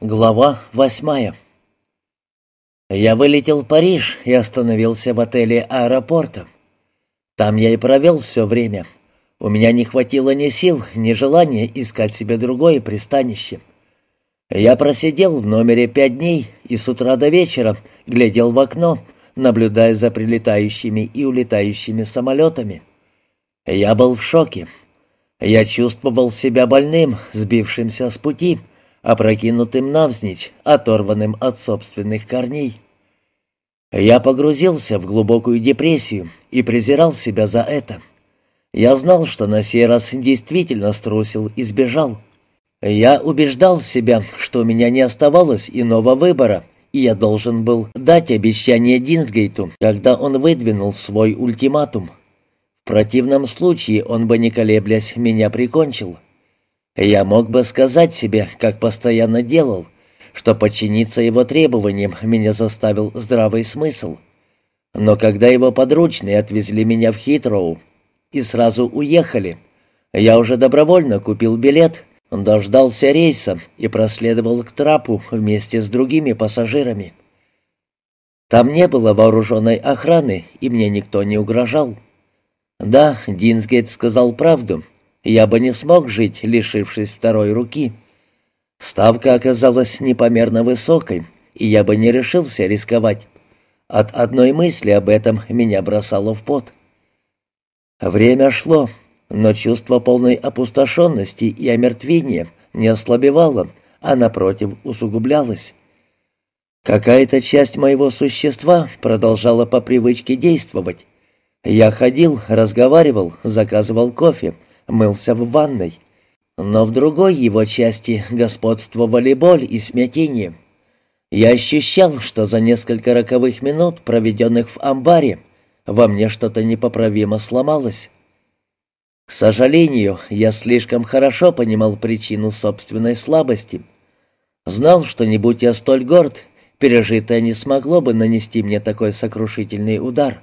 Глава восьмая Я вылетел в Париж и остановился в отеле аэропорта. Там я и провел все время. У меня не хватило ни сил, ни желания искать себе другое пристанище. Я просидел в номере пять дней и с утра до вечера глядел в окно, наблюдая за прилетающими и улетающими самолетами. Я был в шоке. Я чувствовал себя больным, сбившимся с пути — опрокинутым навзничь, оторванным от собственных корней. Я погрузился в глубокую депрессию и презирал себя за это. Я знал, что на сей раз действительно струсил и сбежал. Я убеждал себя, что у меня не оставалось иного выбора, и я должен был дать обещание Динсгейту, когда он выдвинул свой ультиматум. В противном случае он бы, не колеблясь, меня прикончил. Я мог бы сказать себе, как постоянно делал, что подчиниться его требованиям меня заставил здравый смысл. Но когда его подручные отвезли меня в Хитроу и сразу уехали, я уже добровольно купил билет, дождался рейса и проследовал к трапу вместе с другими пассажирами. Там не было вооруженной охраны, и мне никто не угрожал. Да, Динсгейт сказал правду — я бы не смог жить, лишившись второй руки. Ставка оказалась непомерно высокой, и я бы не решился рисковать. От одной мысли об этом меня бросало в пот. Время шло, но чувство полной опустошенности и омертвения не ослабевало, а напротив усугублялось. Какая-то часть моего существа продолжала по привычке действовать. Я ходил, разговаривал, заказывал кофе, мылся в ванной. Но в другой его части господствовали боль и смятение. Я ощущал, что за несколько роковых минут, проведенных в амбаре, во мне что-то непоправимо сломалось. К сожалению, я слишком хорошо понимал причину собственной слабости. Знал, что не будь я столь горд, пережитое не смогло бы нанести мне такой сокрушительный удар.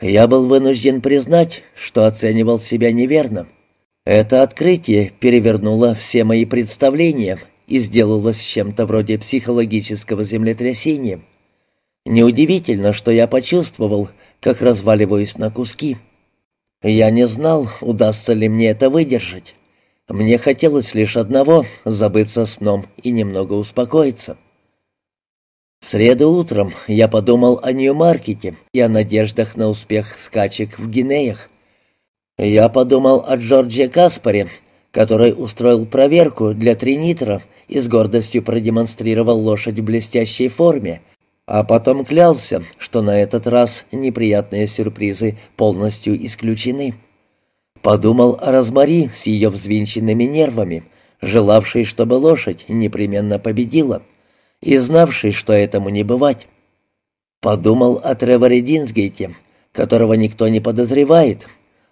Я был вынужден признать, что оценивал себя неверно. Это открытие перевернуло все мои представления и сделалось чем-то вроде психологического землетрясения. Неудивительно, что я почувствовал, как разваливаюсь на куски. Я не знал, удастся ли мне это выдержать. Мне хотелось лишь одного — забыться сном и немного успокоиться. В среду утром я подумал о Нью-Маркете и о надеждах на успех скачек в Гинеях. Я подумал о Джордже Каспаре, который устроил проверку для Тринитра и с гордостью продемонстрировал лошадь в блестящей форме, а потом клялся, что на этот раз неприятные сюрпризы полностью исключены. Подумал о Розмари с ее взвинченными нервами, желавшей, чтобы лошадь непременно победила — и знавший, что этому не бывать. Подумал о Треворе Динсгейте, которого никто не подозревает,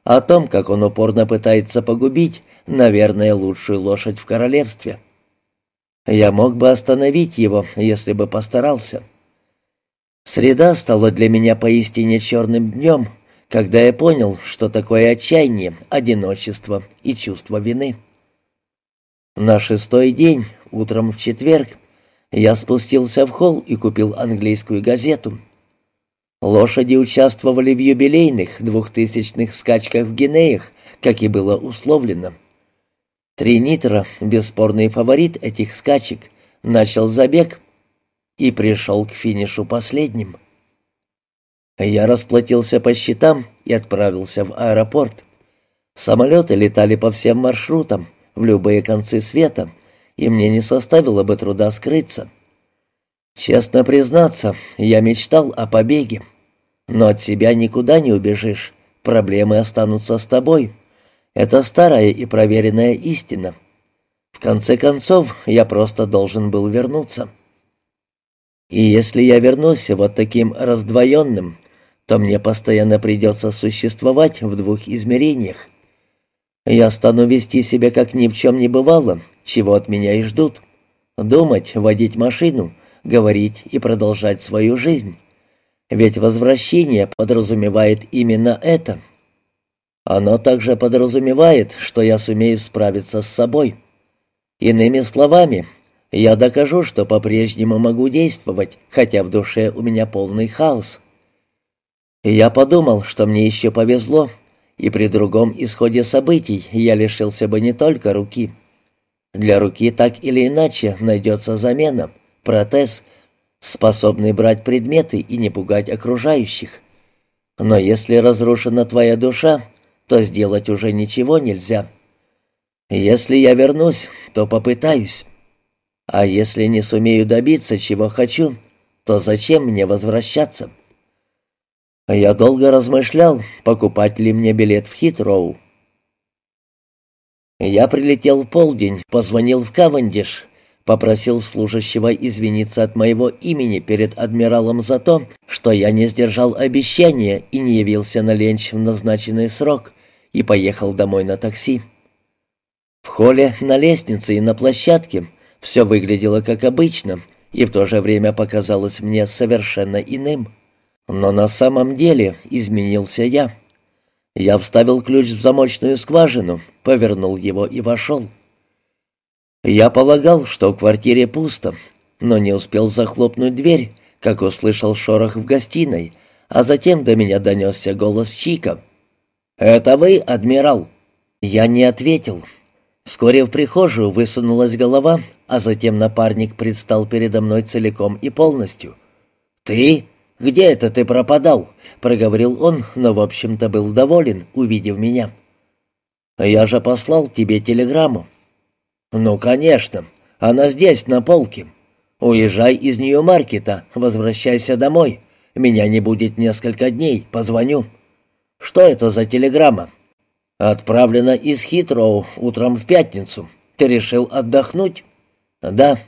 о том, как он упорно пытается погубить, наверное, лучшую лошадь в королевстве. Я мог бы остановить его, если бы постарался. Среда стала для меня поистине черным днем, когда я понял, что такое отчаяние, одиночество и чувство вины. На шестой день, утром в четверг, я спустился в холл и купил английскую газету. Лошади участвовали в юбилейных двухтысячных скачках в Гинеях, как и было условлено. Тринитро, бесспорный фаворит этих скачек, начал забег и пришел к финишу последним. Я расплатился по счетам и отправился в аэропорт. Самолеты летали по всем маршрутам, в любые концы света — и мне не составило бы труда скрыться. Честно признаться, я мечтал о побеге. Но от себя никуда не убежишь, проблемы останутся с тобой. Это старая и проверенная истина. В конце концов, я просто должен был вернуться. И если я вернусь вот таким раздвоенным, то мне постоянно придется существовать в двух измерениях. Я стану вести себя, как ни в чем не бывало, чего от меня и ждут. Думать, водить машину, говорить и продолжать свою жизнь. Ведь возвращение подразумевает именно это. Оно также подразумевает, что я сумею справиться с собой. Иными словами, Я докажу, что по-прежнему могу действовать, хотя в душе у меня полный хаос. Я подумал, что мне еще повезло, и при другом исходе событий я лишился бы не только руки. Для руки так или иначе найдется замена, протез, способный брать предметы и не пугать окружающих. Но если разрушена твоя душа, то сделать уже ничего нельзя. Если я вернусь, то попытаюсь. А если не сумею добиться, чего хочу, то зачем мне возвращаться? Я долго размышлял, покупать ли мне билет в Хитроу. Я прилетел в полдень, позвонил в Кавендиш, попросил служащего извиниться от моего имени перед адмиралом за то, что я не сдержал обещания и не явился на ленч в назначенный срок, и поехал домой на такси. В холле, на лестнице и на площадке все выглядело как обычно и в то же время показалось мне совершенно иным. Но на самом деле изменился я. Я вставил ключ в замочную скважину, повернул его и вошел. Я полагал, что в квартире пусто, но не успел захлопнуть дверь, как услышал шорох в гостиной, а затем до меня донесся голос Чика. «Это вы, адмирал?» Я не ответил. Вскоре в прихожую высунулась голова, а затем напарник предстал передо мной целиком и полностью. «Ты? Где это ты пропадал?» — проговорил он, но, в общем-то, был доволен, увидев меня. «Я же послал тебе телеграмму». «Ну, конечно. Она здесь, на полке. Уезжай из Нью-Маркета, возвращайся домой. Меня не будет несколько дней, позвоню». «Что это за телеграмма?» «Отправлена из Хитроу утром в пятницу. Ты решил отдохнуть?» «Да».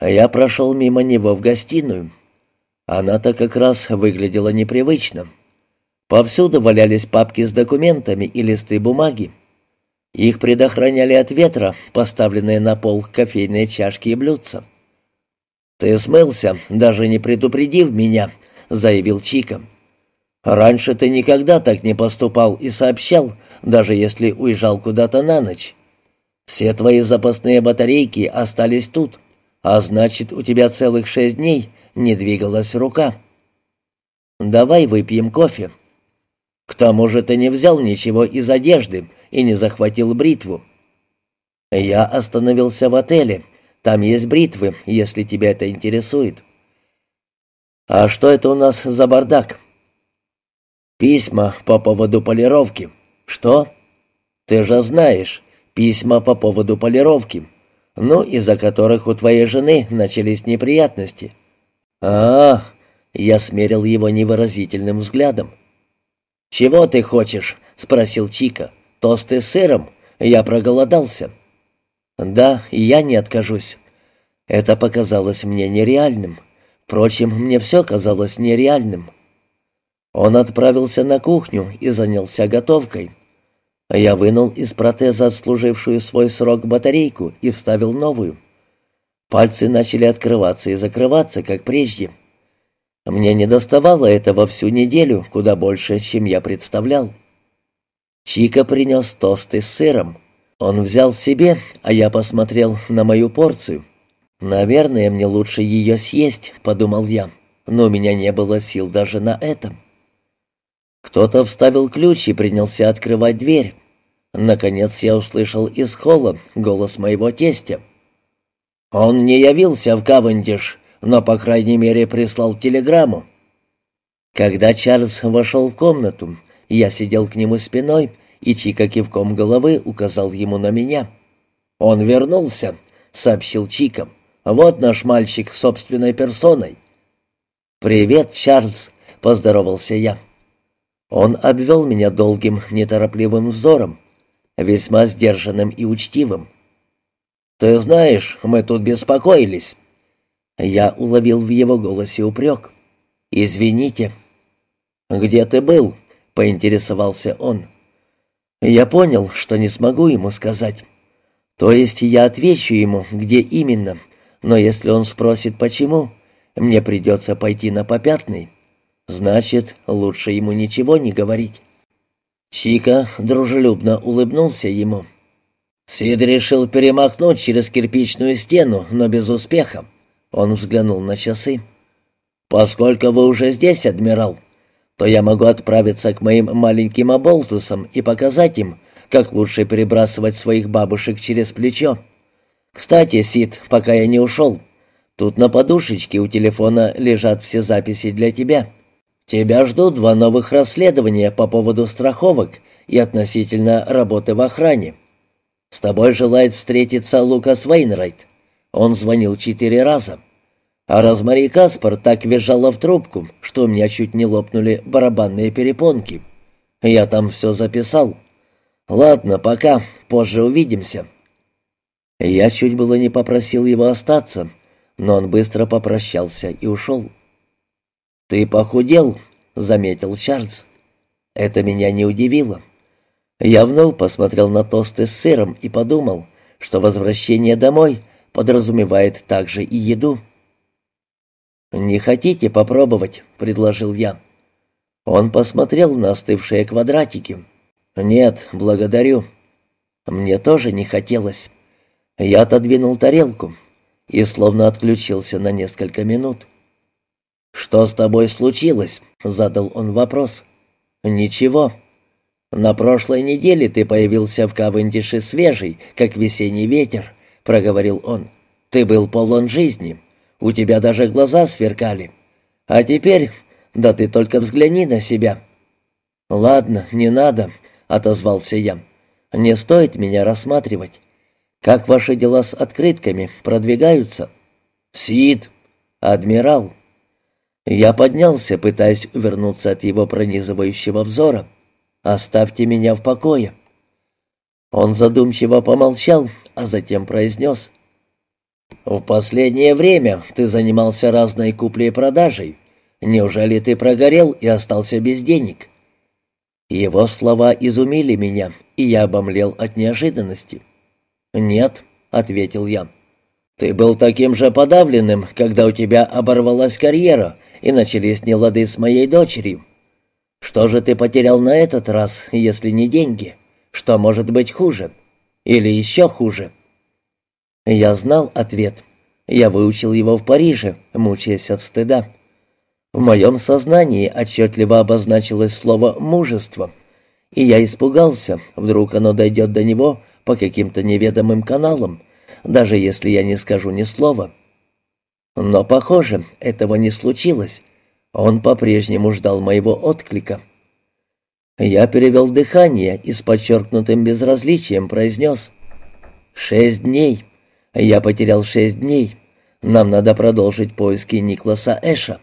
Я прошел мимо него в гостиную. Она-то как раз выглядела непривычно. Повсюду валялись папки с документами и листы бумаги. Их предохраняли от ветра, поставленные на пол кофейные чашки и блюдца. «Ты смылся, даже не предупредив меня», — заявил Чика. Раньше ты никогда так не поступал и сообщал, даже если уезжал куда-то на ночь. Все твои запасные батарейки остались тут, а значит, у тебя целых шесть дней не двигалась рука. Давай выпьем кофе. К тому же ты не взял ничего из одежды и не захватил бритву. Я остановился в отеле. Там есть бритвы, если тебя это интересует. А что это у нас за бардак? Письма по поводу полировки. Что? Ты же знаешь, письма по поводу полировки. Ну, из-за которых у твоей жены начались неприятности. А, я смерил его невыразительным взглядом. «Чего ты хочешь?» — спросил Чика. «Тосты с сыром? Я проголодался». «Да, я не откажусь». Это показалось мне нереальным. Впрочем, мне все казалось нереальным. Он отправился на кухню и занялся готовкой. Я вынул из протеза отслужившую свой срок батарейку и вставил новую. Пальцы начали открываться и закрываться, как прежде. Мне не доставало этого всю неделю, куда больше, чем я представлял. Чика принес тосты с сыром. Он взял себе, а я посмотрел на мою порцию. «Наверное, мне лучше ее съесть», — подумал я, но у меня не было сил даже на этом. Кто-то вставил ключ и принялся открывать дверь. Наконец я услышал из холла голос моего тестя. «Он не явился в Кавендиш, но, по крайней мере, прислал телеграмму». Когда Чарльз вошел в комнату, я сидел к нему спиной, и Чика кивком головы указал ему на меня. «Он вернулся», — сообщил Чика. «Вот наш мальчик собственной персоной». «Привет, Чарльз», — поздоровался я. Он обвел меня долгим, неторопливым взором, весьма сдержанным и учтивым. «Ты знаешь, мы тут беспокоились». Я уловил в его голосе упрек. «Извините». «Где ты был?» — поинтересовался он. Я понял, что не смогу ему сказать. То есть я отвечу ему, где именно, но если он спросит почему, мне придется пойти на попятный. Значит, лучше ему ничего не говорить. Чика дружелюбно улыбнулся ему. Сид решил перемахнуть через кирпичную стену, но без успеха. Он взглянул на часы. «Поскольку вы уже здесь, адмирал, то я могу отправиться к моим маленьким оболтусам и показать им, как лучше перебрасывать своих бабушек через плечо. Кстати, Сид, пока я не ушел, тут на подушечке у телефона лежат все записи для тебя. Тебя ждут два новых расследования по поводу страховок и относительно работы в охране. С тобой желает встретиться Лукас Вейнрайт. Он звонил четыре раза. А Розмари Каспар так визжала в трубку, что у меня чуть не лопнули барабанные перепонки. Я там все записал. Ладно, пока, позже увидимся. Я чуть было не попросил его остаться, но он быстро попрощался и ушел. «Ты похудел», — заметил Чарльз. Это меня не удивило. Я вновь посмотрел на тосты с сыром и подумал, что возвращение домой подразумевает также и еду. «Не хотите попробовать?» — предложил я. Он посмотрел на остывшие квадратики. «Нет, благодарю. Мне тоже не хотелось». Я отодвинул тарелку и словно отключился на несколько минут. «Что с тобой случилось?» — задал он вопрос. «Ничего. «На прошлой неделе ты появился в Кавендише свежий, как весенний ветер», — проговорил он. «Ты был полон жизни. У тебя даже глаза сверкали. А теперь... Да ты только взгляни на себя». «Ладно, не надо», — отозвался я. «Не стоит меня рассматривать. Как ваши дела с открытками продвигаются?» «Сид!» «Адмирал!» Я поднялся, пытаясь увернуться от его пронизывающего взора. Оставьте меня в покое». Он задумчиво помолчал, а затем произнес. «В последнее время ты занимался разной куплей и продажей. Неужели ты прогорел и остался без денег?» Его слова изумили меня, и я обомлел от неожиданности. «Нет», — ответил я. «Ты был таким же подавленным, когда у тебя оборвалась карьера и начались нелады с моей дочерью. Что же ты потерял на этот раз, если не деньги? Что может быть хуже? Или еще хуже?» Я знал ответ. Я выучил его в Париже, мучаясь от стыда. В моем сознании отчетливо обозначилось слово «мужество», и я испугался, вдруг оно дойдет до него по каким-то неведомым каналам, даже если я не скажу ни слова. Но, похоже, этого не случилось. Он по-прежнему ждал моего отклика. Я перевел дыхание и с подчеркнутым безразличием произнес. «Шесть дней. Я потерял шесть дней. Нам надо продолжить поиски Никласа Эша».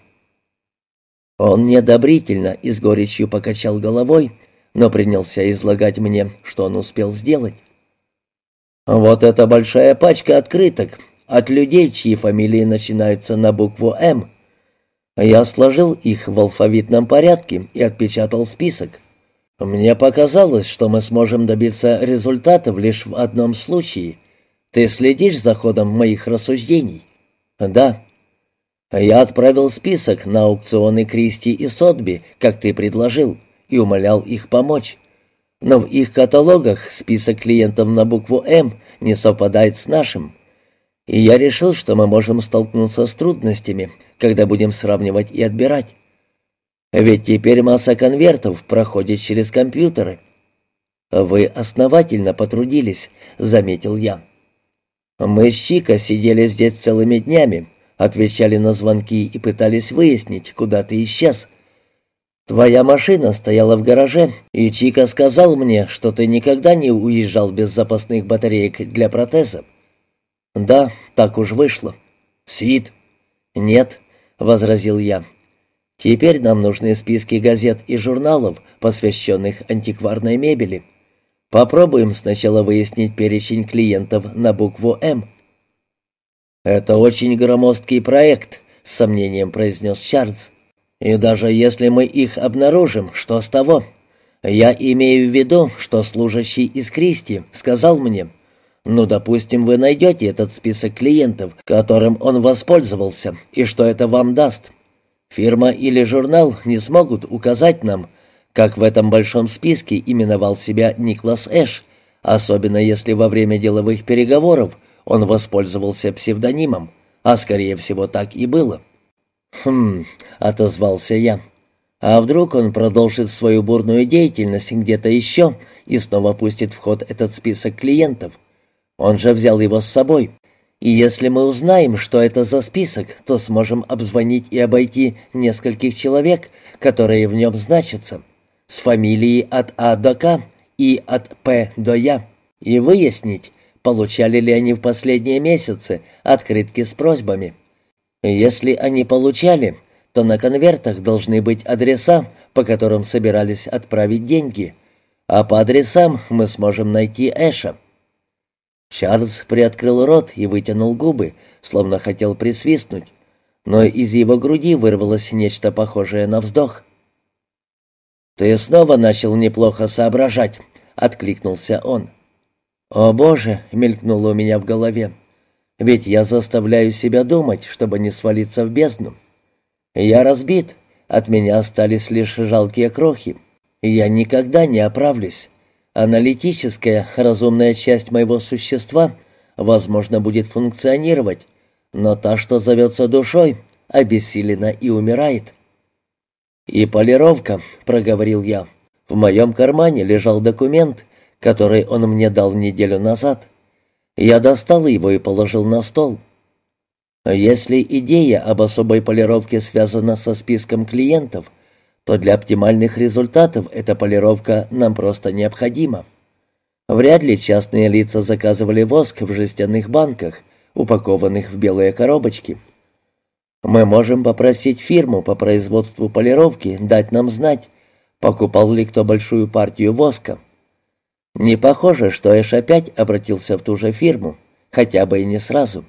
Он неодобрительно и с горечью покачал головой, но принялся излагать мне, что он успел сделать. «Вот эта большая пачка открыток от людей, чьи фамилии начинаются на букву «М», я сложил их в алфавитном порядке и отпечатал список. Мне показалось, что мы сможем добиться результатов лишь в одном случае. Ты следишь за ходом моих рассуждений? Да. Я отправил список на аукционы Кристи и Сотби, как ты предложил, и умолял их помочь. Но в их каталогах список клиентов на букву «М» не совпадает с нашим. И я решил, что мы можем столкнуться с трудностями, когда будем сравнивать и отбирать. Ведь теперь масса конвертов проходит через компьютеры. Вы основательно потрудились, заметил я. Мы с Чика сидели здесь целыми днями, отвечали на звонки и пытались выяснить, куда ты исчез. Твоя машина стояла в гараже, и Чика сказал мне, что ты никогда не уезжал без запасных батареек для протеза. «Да, так уж вышло». «Сид?» «Нет», — возразил я. «Теперь нам нужны списки газет и журналов, посвященных антикварной мебели. Попробуем сначала выяснить перечень клиентов на букву «М». «Это очень громоздкий проект», — с сомнением произнес Чарльз. «И даже если мы их обнаружим, что с того? Я имею в виду, что служащий из Кристи сказал мне, ну, допустим, вы найдете этот список клиентов, которым он воспользовался, и что это вам даст. Фирма или журнал не смогут указать нам, как в этом большом списке именовал себя Никлас Эш, особенно если во время деловых переговоров он воспользовался псевдонимом, а скорее всего так и было. «Хм», — отозвался я. «А вдруг он продолжит свою бурную деятельность где-то еще и снова пустит в ход этот список клиентов? Он же взял его с собой. И если мы узнаем, что это за список, то сможем обзвонить и обойти нескольких человек, которые в нем значатся, с фамилией от А до К и от П до Я, и выяснить, получали ли они в последние месяцы открытки с просьбами. Если они получали, то на конвертах должны быть адреса, по которым собирались отправить деньги, а по адресам мы сможем найти Эша. Чарльз приоткрыл рот и вытянул губы, словно хотел присвистнуть, но из его груди вырвалось нечто похожее на вздох. «Ты снова начал неплохо соображать», — откликнулся он. «О, Боже!» — мелькнуло у меня в голове. «Ведь я заставляю себя думать, чтобы не свалиться в бездну. Я разбит, от меня остались лишь жалкие крохи. Я никогда не оправлюсь. Аналитическая, разумная часть моего существа, возможно, будет функционировать, но та, что зовется душой, обессилена и умирает. «И полировка», — проговорил я. «В моем кармане лежал документ, который он мне дал неделю назад. Я достал его и положил на стол. Если идея об особой полировке связана со списком клиентов, то для оптимальных результатов эта полировка нам просто необходима. Вряд ли частные лица заказывали воск в жестяных банках, упакованных в белые коробочки. Мы можем попросить фирму по производству полировки дать нам знать, покупал ли кто большую партию воска. Не похоже, что Эш опять обратился в ту же фирму, хотя бы и не сразу.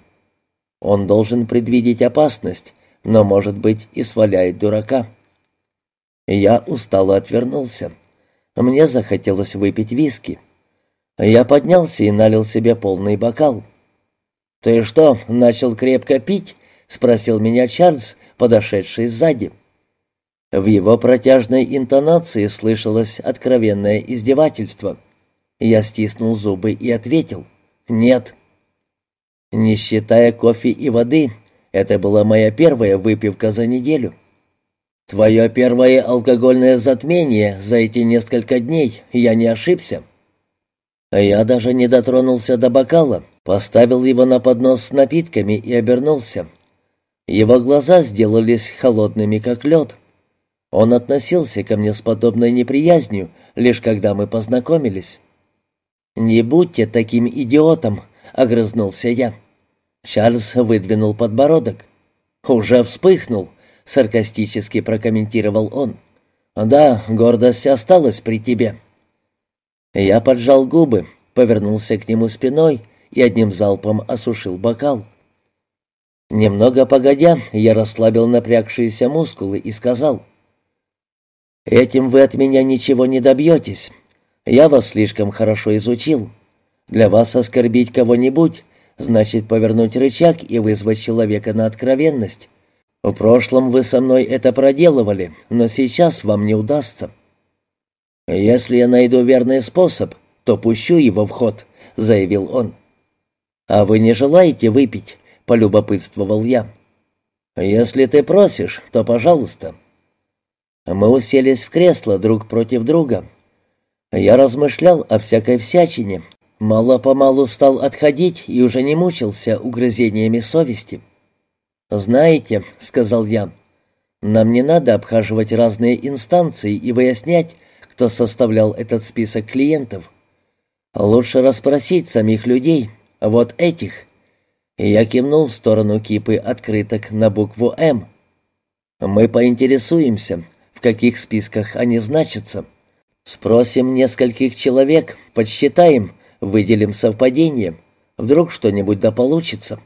Он должен предвидеть опасность, но, может быть, и сваляет дурака. Я устало отвернулся. Мне захотелось выпить виски. Я поднялся и налил себе полный бокал. «Ты что, начал крепко пить?» — спросил меня Чарльз, подошедший сзади. В его протяжной интонации слышалось откровенное издевательство. Я стиснул зубы и ответил «Нет». Не считая кофе и воды, это была моя первая выпивка за неделю. «Твое первое алкогольное затмение за эти несколько дней, я не ошибся». Я даже не дотронулся до бокала, поставил его на поднос с напитками и обернулся. Его глаза сделались холодными, как лед. Он относился ко мне с подобной неприязнью, лишь когда мы познакомились. «Не будьте таким идиотом», — огрызнулся я. Чарльз выдвинул подбородок. «Уже вспыхнул», саркастически прокомментировал он. «Да, гордость осталась при тебе». Я поджал губы, повернулся к нему спиной и одним залпом осушил бокал. Немного погодя, я расслабил напрягшиеся мускулы и сказал, «Этим вы от меня ничего не добьетесь. Я вас слишком хорошо изучил. Для вас оскорбить кого-нибудь значит повернуть рычаг и вызвать человека на откровенность. В прошлом вы со мной это проделывали, но сейчас вам не удастся. Если я найду верный способ, то пущу его в ход, заявил он. А вы не желаете выпить? полюбопытствовал я. Если ты просишь, то пожалуйста. Мы уселись в кресло друг против друга. Я размышлял о всякой всячине, мало-помалу стал отходить и уже не мучился угрызениями совести. «Знаете», — сказал я, — «нам не надо обхаживать разные инстанции и выяснять, кто составлял этот список клиентов. Лучше расспросить самих людей, вот этих». Я кивнул в сторону кипы открыток на букву «М». «Мы поинтересуемся, в каких списках они значатся. Спросим нескольких человек, подсчитаем, выделим совпадение. Вдруг что-нибудь да получится».